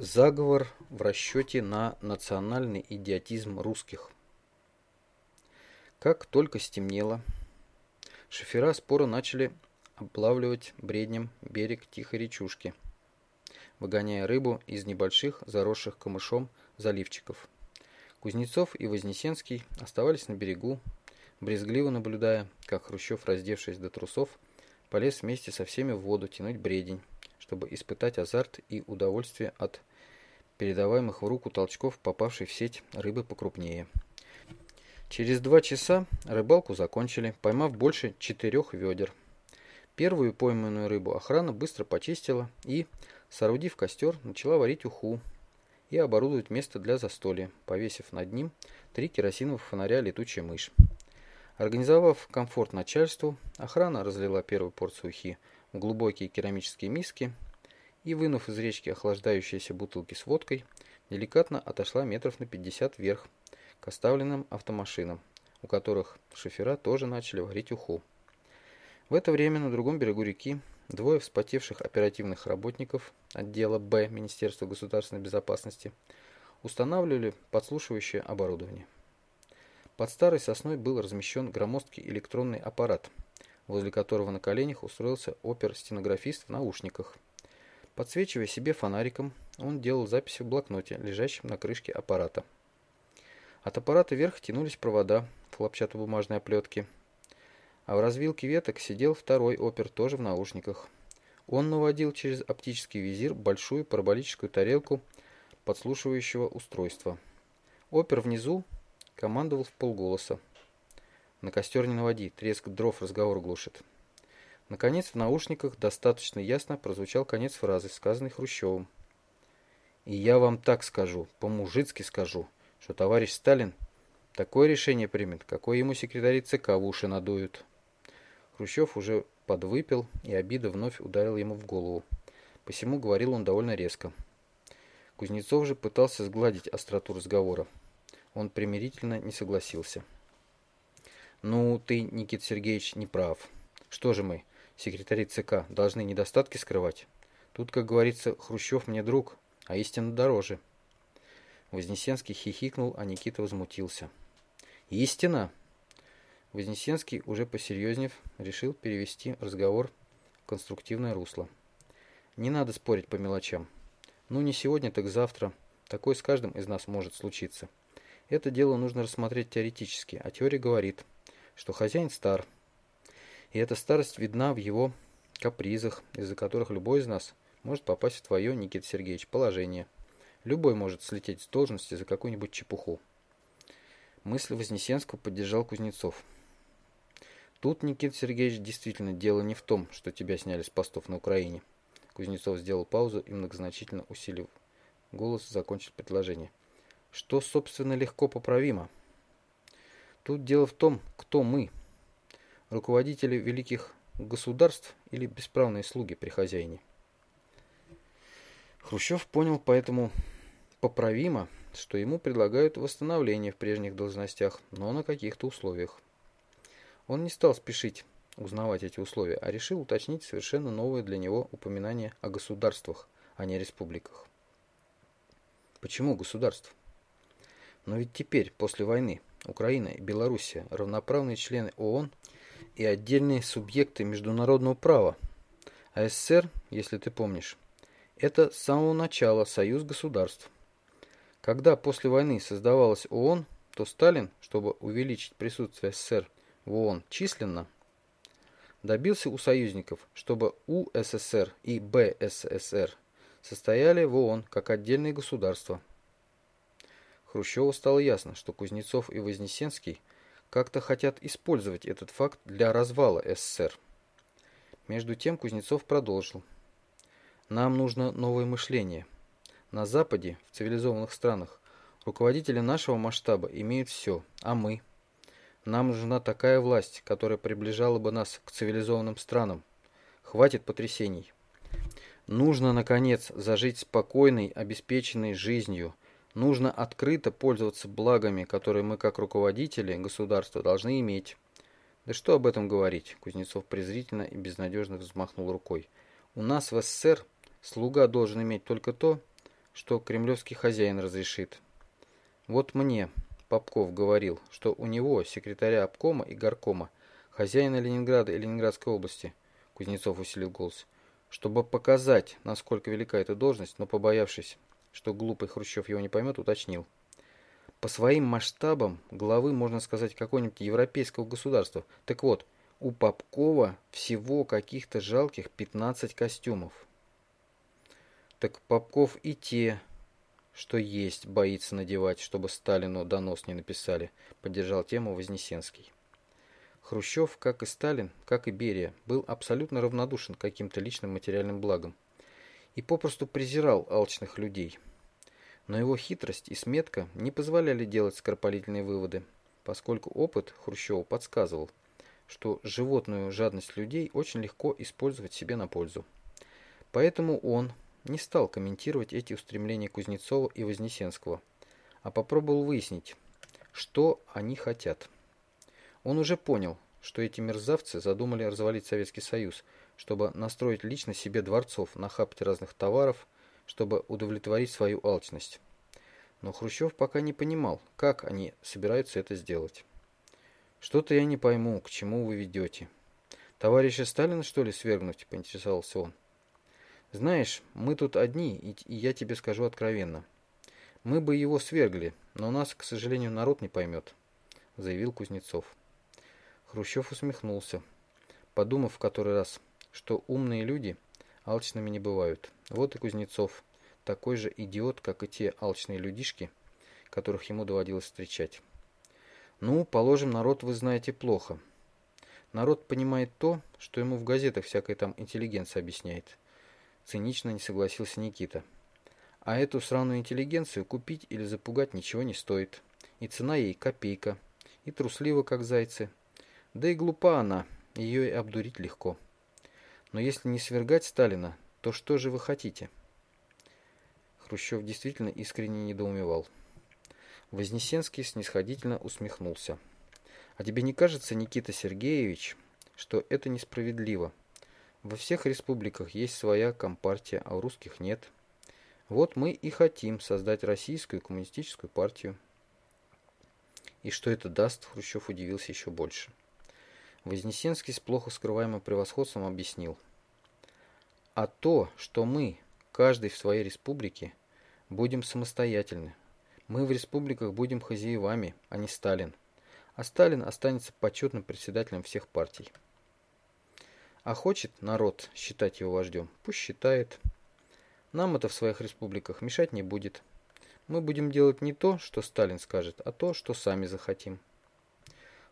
Заговор в расчете на национальный идиотизм русских. Как только стемнело, шофера споро начали облавливать бреднем берег тихой речушки, выгоняя рыбу из небольших, заросших камышом заливчиков. Кузнецов и Вознесенский оставались на берегу, брезгливо наблюдая, как Хрущев, раздевшись до трусов, полез вместе со всеми в воду тянуть бредень, чтобы испытать азарт и удовольствие от передаваемых в руку толчков попавшей в сеть рыбы покрупнее. Через два часа рыбалку закончили, поймав больше четырех ведер. Первую пойманную рыбу охрана быстро почистила и, соорудив костер, начала варить уху и оборудовать место для застолья, повесив над ним три керосиновых фонаря «Летучая мышь». Организовав комфорт начальству, охрана разлила первую порцию ухи в глубокие керамические миски и, вынув из речки охлаждающиеся бутылки с водкой, деликатно отошла метров на 50 вверх к оставленным автомашинам, у которых шофера тоже начали варить уху. В это время на другом берегу реки двое вспотевших оперативных работников отдела Б Министерства государственной безопасности устанавливали подслушивающее оборудование. Под старой сосной был размещен громоздкий электронный аппарат, возле которого на коленях устроился опер-стенографист в наушниках – Подсвечивая себе фонариком, он делал записи в блокноте, лежащем на крышке аппарата. От аппарата вверх тянулись провода в хлопчатобумажной оплетке, а в развилке веток сидел второй опер, тоже в наушниках. Он наводил через оптический визир большую параболическую тарелку подслушивающего устройства. Опер внизу командовал в полголоса. «На костер не наводи, треск дров разговор глушит». Наконец в наушниках достаточно ясно прозвучал конец фразы, сказанной Хрущевым. «И я вам так скажу, по-мужицки скажу, что товарищ Сталин такое решение примет, какое ему секретари ЦК в уши надуют». Хрущев уже подвыпил, и обида вновь ударила ему в голову. Посему говорил он довольно резко. Кузнецов же пытался сгладить остроту разговора. Он примирительно не согласился. «Ну, ты, Никит Сергеевич, не прав. Что же мы, секретари ЦК должны недостатки скрывать. Тут, как говорится, Хрущев мне друг, а истина дороже. Вознесенский хихикнул, а Никита возмутился. Истина? Вознесенский, уже посерьезнев, решил перевести разговор в конструктивное русло. Не надо спорить по мелочам. Ну, не сегодня, так завтра. Такое с каждым из нас может случиться. Это дело нужно рассмотреть теоретически, а теория говорит, что хозяин стар, и эта старость видна в его капризах, из-за которых любой из нас может попасть в твое, Никита Сергеевич, положение. Любой может слететь с должности за какую-нибудь чепуху. Мысль Вознесенского поддержал Кузнецов. Тут, Никита Сергеевич, действительно дело не в том, что тебя сняли с постов на Украине. Кузнецов сделал паузу и многозначительно усилив голос, закончил предложение. Что, собственно, легко поправимо? Тут дело в том, кто мы, руководители великих государств или бесправные слуги при хозяине. Хрущев понял поэтому поправимо, что ему предлагают восстановление в прежних должностях, но на каких-то условиях. Он не стал спешить узнавать эти условия, а решил уточнить совершенно новое для него упоминание о государствах, а не республиках. Почему государств? Но ведь теперь, после войны, Украина и Белоруссия равноправные члены ООН – и отдельные субъекты международного права. А СССР, если ты помнишь, это с самого начала союз государств. Когда после войны создавалась ООН, то Сталин, чтобы увеличить присутствие СССР в ООН численно, добился у союзников, чтобы УССР и БССР состояли в ООН как отдельные государства. Хрущеву стало ясно, что Кузнецов и Вознесенский – как-то хотят использовать этот факт для развала СССР. Между тем Кузнецов продолжил. Нам нужно новое мышление. На Западе, в цивилизованных странах, руководители нашего масштаба имеют все, а мы? Нам нужна такая власть, которая приближала бы нас к цивилизованным странам. Хватит потрясений. Нужно, наконец, зажить спокойной, обеспеченной жизнью – Нужно открыто пользоваться благами, которые мы как руководители государства должны иметь. Да что об этом говорить? Кузнецов презрительно и безнадежно взмахнул рукой. У нас в СССР слуга должен иметь только то, что кремлевский хозяин разрешит. Вот мне Попков говорил, что у него, секретаря обкома и горкома, хозяина Ленинграда и Ленинградской области, Кузнецов усилил голос, чтобы показать, насколько велика эта должность, но побоявшись, что глупый Хрущев его не поймет, уточнил. По своим масштабам главы, можно сказать, какого-нибудь европейского государства. Так вот, у Попкова всего каких-то жалких 15 костюмов. Так Попков и те, что есть, боится надевать, чтобы Сталину донос не написали, поддержал тему Вознесенский. Хрущев, как и Сталин, как и Берия, был абсолютно равнодушен к каким-то личным материальным благам и попросту презирал алчных людей. Но его хитрость и сметка не позволяли делать скоропалительные выводы, поскольку опыт Хрущева подсказывал, что животную жадность людей очень легко использовать себе на пользу. Поэтому он не стал комментировать эти устремления Кузнецова и Вознесенского, а попробовал выяснить, что они хотят. Он уже понял, что эти мерзавцы задумали развалить Советский Союз, чтобы настроить лично себе дворцов, нахапать разных товаров, чтобы удовлетворить свою алчность. Но Хрущев пока не понимал, как они собираются это сделать. «Что-то я не пойму, к чему вы ведете. Товарища Сталина, что ли, свергнуть?» – поинтересовался он. «Знаешь, мы тут одни, и я тебе скажу откровенно. Мы бы его свергли, но нас, к сожалению, народ не поймет», – заявил Кузнецов. Хрущев усмехнулся, подумав в который раз, что умные люди алчными не бывают. Вот и Кузнецов, такой же идиот, как и те алчные людишки, которых ему доводилось встречать. Ну, положим, народ вы знаете плохо. Народ понимает то, что ему в газетах всякая там интеллигенция объясняет. Цинично не согласился Никита. А эту сраную интеллигенцию купить или запугать ничего не стоит. И цена ей копейка. И труслива, как зайцы. Да и глупа она, ее и обдурить легко. Но если не свергать Сталина, то что же вы хотите? Хрущев действительно искренне недоумевал. Вознесенский снисходительно усмехнулся. А тебе не кажется, Никита Сергеевич, что это несправедливо? Во всех республиках есть своя компартия, а у русских нет. Вот мы и хотим создать российскую коммунистическую партию. И что это даст, Хрущев удивился еще больше. Вознесенский с плохо скрываемым превосходством объяснил. А то, что мы, каждый в своей республике, будем самостоятельны. Мы в республиках будем хозяевами, а не Сталин. А Сталин останется почетным председателем всех партий. А хочет народ считать его вождем, пусть считает. Нам это в своих республиках мешать не будет. Мы будем делать не то, что Сталин скажет, а то, что сами захотим.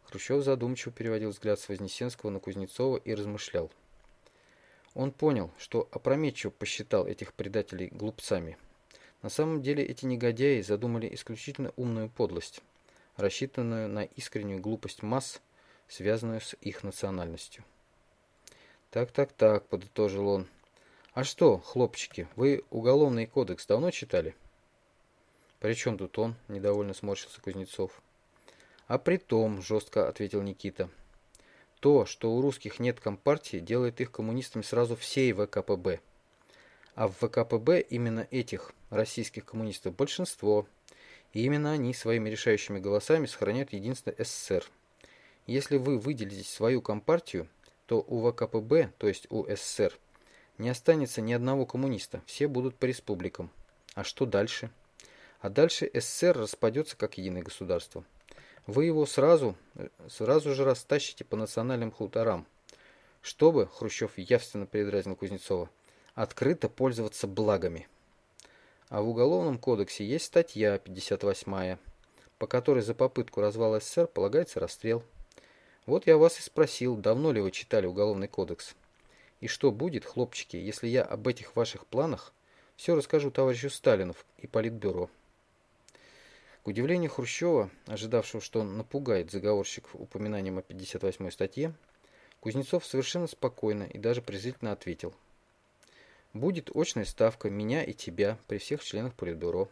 Хрущев задумчиво переводил взгляд с Вознесенского на Кузнецова и размышлял. Он понял, что опрометчиво посчитал этих предателей глупцами. На самом деле эти негодяи задумали исключительно умную подлость, рассчитанную на искреннюю глупость масс, связанную с их национальностью. «Так-так-так», — подытожил он. «А что, хлопчики, вы Уголовный кодекс давно читали?» «При чем тут он?» – недовольно сморщился Кузнецов. «А при том», – жестко ответил Никита, – «то, что у русских нет компартии, делает их коммунистами сразу всей ВКПБ. А в ВКПБ именно этих российских коммунистов большинство, и именно они своими решающими голосами сохраняют единство СССР. Если вы выделите свою компартию, то у ВКПБ, то есть у СССР, не останется ни одного коммуниста, все будут по республикам. А что дальше? А дальше СССР распадется как единое государство. Вы его сразу, сразу же растащите по национальным хуторам, чтобы, Хрущев явственно передразнил Кузнецова, открыто пользоваться благами. А в Уголовном кодексе есть статья 58, по которой за попытку развала СССР полагается расстрел. Вот я вас и спросил, давно ли вы читали Уголовный кодекс? И что будет, хлопчики, если я об этих ваших планах все расскажу товарищу Сталину и Политбюро? К удивлению Хрущева, ожидавшего, что он напугает заговорщиков упоминанием о 58 статье, Кузнецов совершенно спокойно и даже презрительно ответил. «Будет очная ставка меня и тебя при всех членах Политбюро.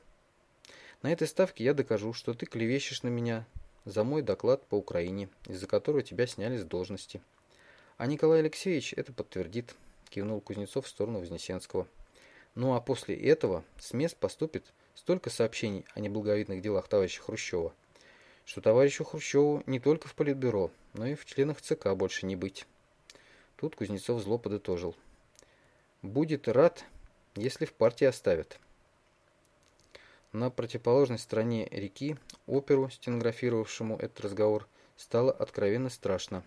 На этой ставке я докажу, что ты клевещешь на меня за мой доклад по Украине, из-за которого тебя сняли с должности. А Николай Алексеевич это подтвердит», – кивнул Кузнецов в сторону Вознесенского. Ну а после этого с мест поступит столько сообщений о неблаговидных делах товарища Хрущева, что товарищу Хрущеву не только в Политбюро, но и в членах ЦК больше не быть. Тут Кузнецов зло подытожил. Будет рад, если в партии оставят. На противоположной стороне реки оперу, стенографировавшему этот разговор, стало откровенно страшно.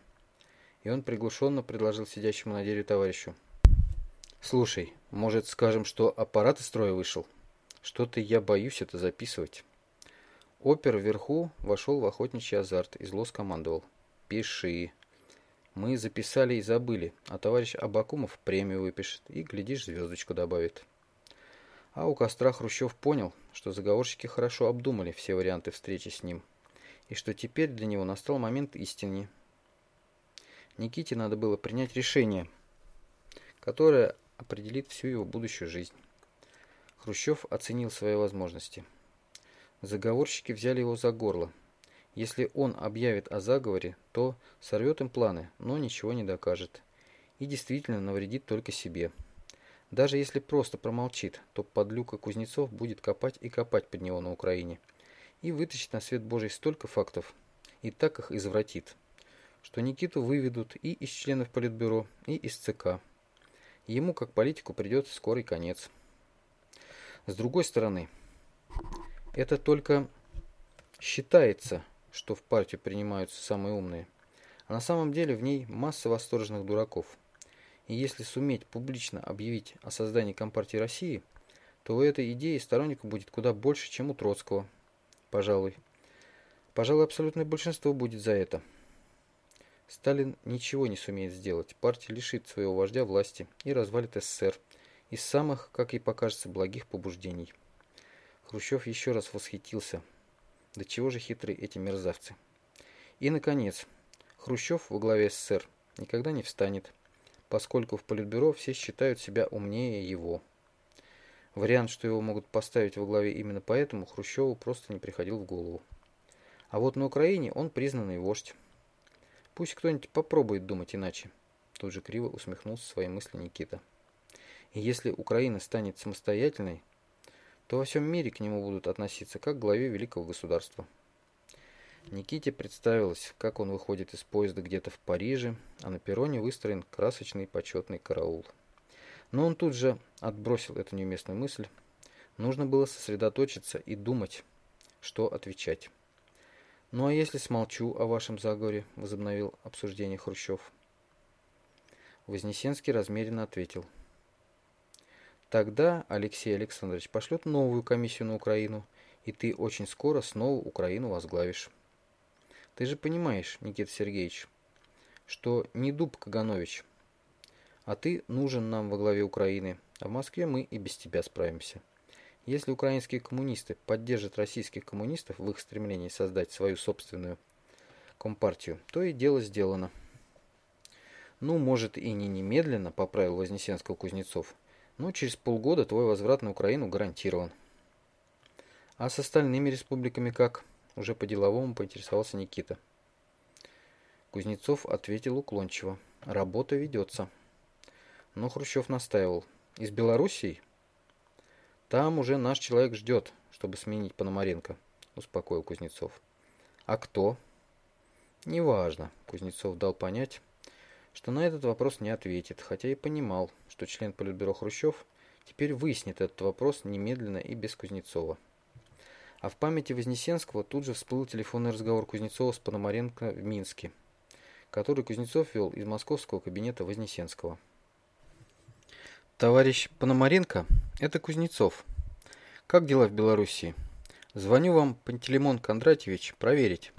И он приглушенно предложил сидящему на дереве товарищу. «Слушай, может, скажем, что аппарат из строя вышел? Что-то я боюсь это записывать». Опер вверху вошел в охотничий азарт и зло скомандовал. «Пиши». Мы записали и забыли, а товарищ Абакумов премию выпишет и, глядишь, звездочку добавит. А у костра Хрущев понял, что заговорщики хорошо обдумали все варианты встречи с ним, и что теперь для него настал момент истины. Никите надо было принять решение, которое определит всю его будущую жизнь. Хрущев оценил свои возможности. Заговорщики взяли его за горло. Если он объявит о заговоре, то сорвет им планы, но ничего не докажет. И действительно навредит только себе. Даже если просто промолчит, то подлюка Кузнецов будет копать и копать под него на Украине. И вытащит на свет Божий столько фактов, и так их извратит, что Никиту выведут и из членов Политбюро, и из ЦК. Ему, как политику, придет скорый конец. С другой стороны, это только считается, что в партию принимаются самые умные, а на самом деле в ней масса восторженных дураков – и если суметь публично объявить о создании Компартии России, то у этой идеи сторонников будет куда больше, чем у Троцкого. Пожалуй. Пожалуй, абсолютное большинство будет за это. Сталин ничего не сумеет сделать. Партия лишит своего вождя власти и развалит СССР из самых, как ей покажется, благих побуждений. Хрущев еще раз восхитился. До чего же хитрые эти мерзавцы. И, наконец, Хрущев во главе СССР никогда не встанет поскольку в Политбюро все считают себя умнее его. Вариант, что его могут поставить во главе именно поэтому, Хрущеву просто не приходил в голову. А вот на Украине он признанный вождь. Пусть кто-нибудь попробует думать иначе. Тут же криво усмехнулся своей мысли Никита. И если Украина станет самостоятельной, то во всем мире к нему будут относиться как к главе великого государства. Никите представилось, как он выходит из поезда где-то в Париже, а на перроне выстроен красочный почетный караул. Но он тут же отбросил эту неуместную мысль. Нужно было сосредоточиться и думать, что отвечать. «Ну а если смолчу о вашем заговоре?» – возобновил обсуждение Хрущев. Вознесенский размеренно ответил. «Тогда Алексей Александрович пошлет новую комиссию на Украину, и ты очень скоро снова Украину возглавишь». Ты же понимаешь, Никита Сергеевич, что не дуб Каганович, а ты нужен нам во главе Украины, а в Москве мы и без тебя справимся. Если украинские коммунисты поддержат российских коммунистов в их стремлении создать свою собственную компартию, то и дело сделано. Ну, может и не немедленно, поправил Вознесенского Кузнецов, но через полгода твой возврат на Украину гарантирован. А с остальными республиками как? Уже по-деловому поинтересовался Никита. Кузнецов ответил уклончиво. Работа ведется. Но Хрущев настаивал. Из Белоруссии? Там уже наш человек ждет, чтобы сменить Пономаренко, успокоил Кузнецов. А кто? Неважно, Кузнецов дал понять, что на этот вопрос не ответит, хотя и понимал, что член Политбюро Хрущев теперь выяснит этот вопрос немедленно и без Кузнецова. А в памяти Вознесенского тут же всплыл телефонный разговор Кузнецова с Пономаренко в Минске, который Кузнецов вел из московского кабинета Вознесенского. «Товарищ Пономаренко, это Кузнецов. Как дела в Белоруссии? Звоню вам, Пантелеймон Кондратьевич, проверить,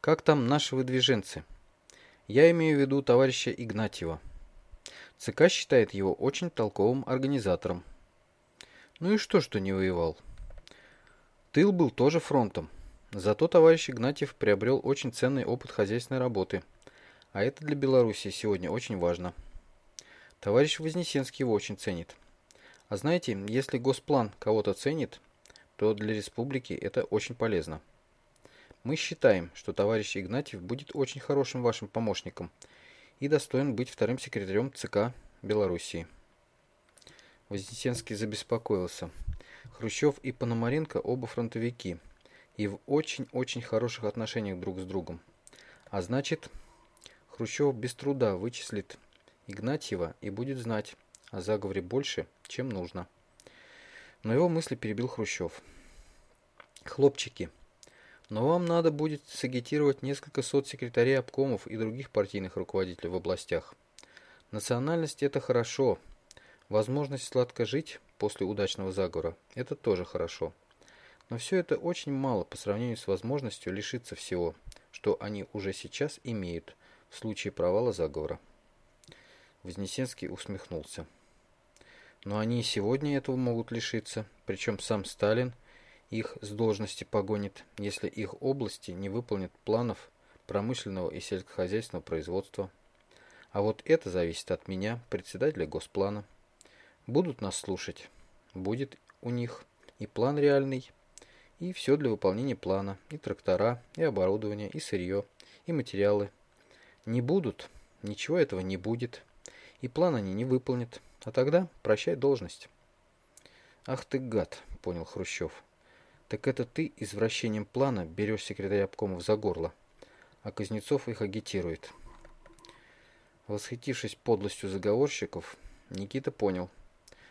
как там наши выдвиженцы. Я имею в виду товарища Игнатьева. ЦК считает его очень толковым организатором. Ну и что, что не воевал?» Тыл был тоже фронтом. Зато товарищ Игнатьев приобрел очень ценный опыт хозяйственной работы. А это для Беларуси сегодня очень важно. Товарищ Вознесенский его очень ценит. А знаете, если Госплан кого-то ценит, то для республики это очень полезно. Мы считаем, что товарищ Игнатьев будет очень хорошим вашим помощником и достоин быть вторым секретарем ЦК Белоруссии. Вознесенский забеспокоился. Хрущев и Пономаренко оба фронтовики и в очень-очень хороших отношениях друг с другом. А значит, Хрущев без труда вычислит Игнатьева и будет знать о заговоре больше, чем нужно. Но его мысли перебил Хрущев. «Хлопчики, но вам надо будет сагитировать несколько сот секретарей обкомов и других партийных руководителей в областях. Национальность – это хорошо. Возможность сладко жить после удачного заговора – это тоже хорошо. Но все это очень мало по сравнению с возможностью лишиться всего, что они уже сейчас имеют в случае провала заговора. Вознесенский усмехнулся. Но они и сегодня этого могут лишиться, причем сам Сталин их с должности погонит, если их области не выполнят планов промышленного и сельскохозяйственного производства. А вот это зависит от меня, председателя Госплана. Будут нас слушать, будет у них и план реальный, и все для выполнения плана, и трактора, и оборудование, и сырье, и материалы. Не будут, ничего этого не будет, и план они не выполнят, а тогда прощай должность. Ах ты гад, понял Хрущев. Так это ты извращением плана берешь секретаря обкомов за горло, а Кузнецов их агитирует. Восхитившись подлостью заговорщиков, Никита понял,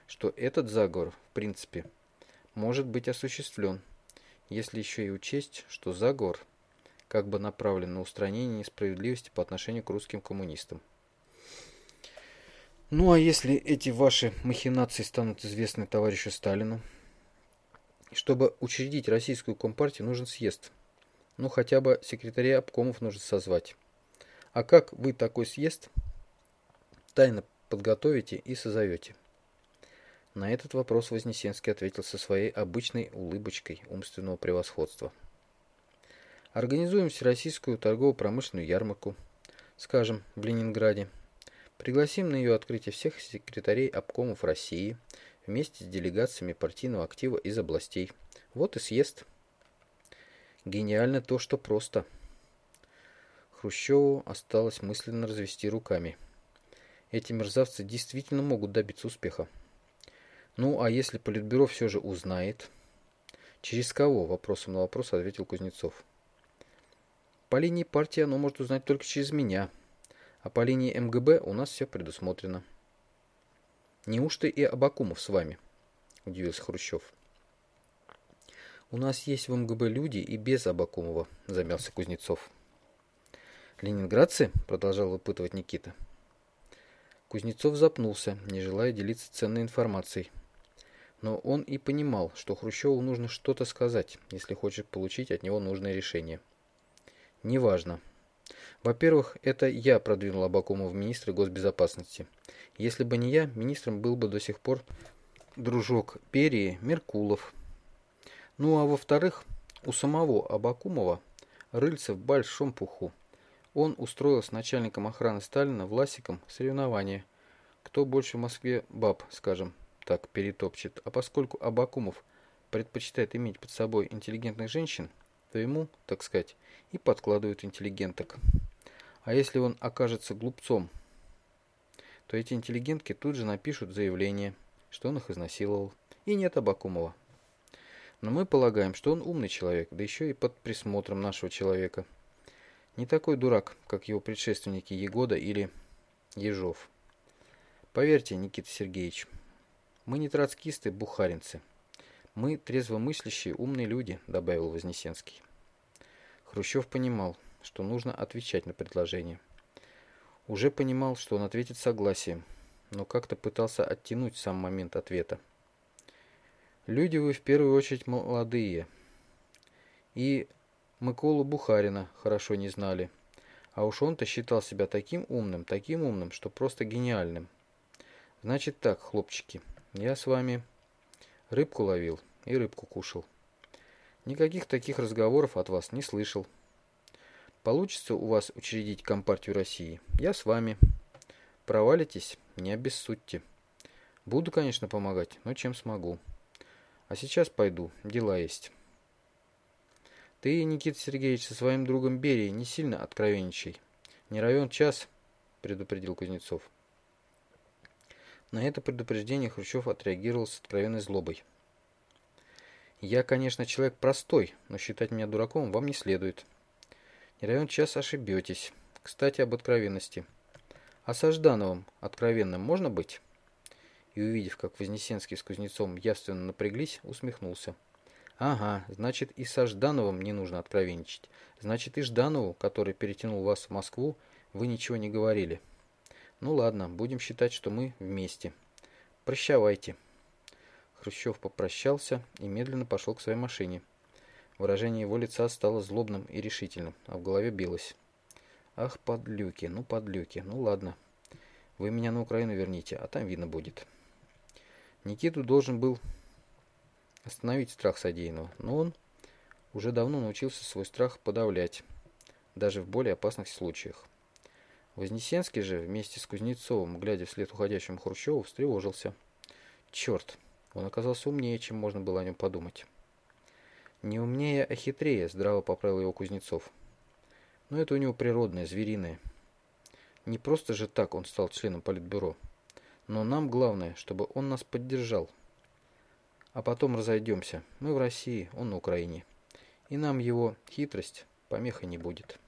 что этот заговор, в принципе, может быть осуществлен, если еще и учесть, что заговор как бы направлен на устранение несправедливости по отношению к русским коммунистам. Ну а если эти ваши махинации станут известны товарищу Сталину? Чтобы учредить российскую компартию, нужен съезд. Ну, хотя бы секретаря обкомов нужно созвать. А как вы такой съезд тайно подготовите и созовете? На этот вопрос Вознесенский ответил со своей обычной улыбочкой умственного превосходства. Организуем всероссийскую торгово-промышленную ярмарку, скажем, в Ленинграде. Пригласим на ее открытие всех секретарей обкомов России – вместе с делегациями партийного актива из областей. Вот и съезд. Гениально то, что просто. Хрущеву осталось мысленно развести руками. Эти мерзавцы действительно могут добиться успеха. Ну, а если Политбюро все же узнает? Через кого? Вопросом на вопрос ответил Кузнецов. По линии партии оно может узнать только через меня. А по линии МГБ у нас все предусмотрено. Неужто и Абакумов с вами? Удивился Хрущев. У нас есть в МГБ люди и без Абакумова, замялся Кузнецов. Ленинградцы? Продолжал выпытывать Никита. Кузнецов запнулся, не желая делиться ценной информацией. Но он и понимал, что Хрущеву нужно что-то сказать, если хочет получить от него нужное решение. Неважно. Во-первых, это я продвинул Абакумова в министры госбезопасности – если бы не я, министром был бы до сих пор дружок Перии Меркулов. Ну а во-вторых, у самого Абакумова рыльце в большом пуху. Он устроил с начальником охраны Сталина Власиком соревнование. Кто больше в Москве баб, скажем так, перетопчет. А поскольку Абакумов предпочитает иметь под собой интеллигентных женщин, то ему, так сказать, и подкладывают интеллигенток. А если он окажется глупцом то эти интеллигентки тут же напишут заявление, что он их изнасиловал. И нет Абакумова. Но мы полагаем, что он умный человек, да еще и под присмотром нашего человека. Не такой дурак, как его предшественники Егода или Ежов. Поверьте, Никита Сергеевич, мы не троцкисты, бухаринцы. Мы трезвомыслящие, умные люди, добавил Вознесенский. Хрущев понимал, что нужно отвечать на предложение. Уже понимал, что он ответит согласием, но как-то пытался оттянуть сам момент ответа. Люди вы в первую очередь молодые. И Миколу Бухарина хорошо не знали. А уж он-то считал себя таким умным, таким умным, что просто гениальным. Значит так, хлопчики, я с вами рыбку ловил и рыбку кушал. Никаких таких разговоров от вас не слышал. Получится у вас учредить Компартию России? Я с вами. Провалитесь? Не обессудьте. Буду, конечно, помогать, но чем смогу. А сейчас пойду, дела есть. Ты, Никита Сергеевич, со своим другом Берией не сильно откровенничай. Не равен час, предупредил Кузнецов. На это предупреждение Хрущев отреагировал с откровенной злобой. «Я, конечно, человек простой, но считать меня дураком вам не следует. Не равен час ошибетесь. Кстати, об откровенности. А со Ждановым откровенным можно быть?» И, увидев, как Вознесенский с Кузнецовым явственно напряглись, усмехнулся. «Ага, значит, и со Ждановым не нужно откровенничать. Значит, и Жданову, который перетянул вас в Москву, вы ничего не говорили». Ну ладно, будем считать, что мы вместе. Прощавайте. Хрущев попрощался и медленно пошел к своей машине. Выражение его лица стало злобным и решительным, а в голове билось. Ах, подлюки, ну подлюки, ну ладно. Вы меня на Украину верните, а там видно будет. Никиту должен был остановить страх содеянного, но он уже давно научился свой страх подавлять, даже в более опасных случаях. Вознесенский же вместе с Кузнецовым, глядя вслед уходящему Хрущеву, встревожился. Черт, он оказался умнее, чем можно было о нем подумать. Не умнее, а хитрее, здраво поправил его Кузнецов. Но это у него природное, звериное. Не просто же так он стал членом политбюро. Но нам главное, чтобы он нас поддержал. А потом разойдемся. Мы в России, он на Украине. И нам его хитрость помеха не будет.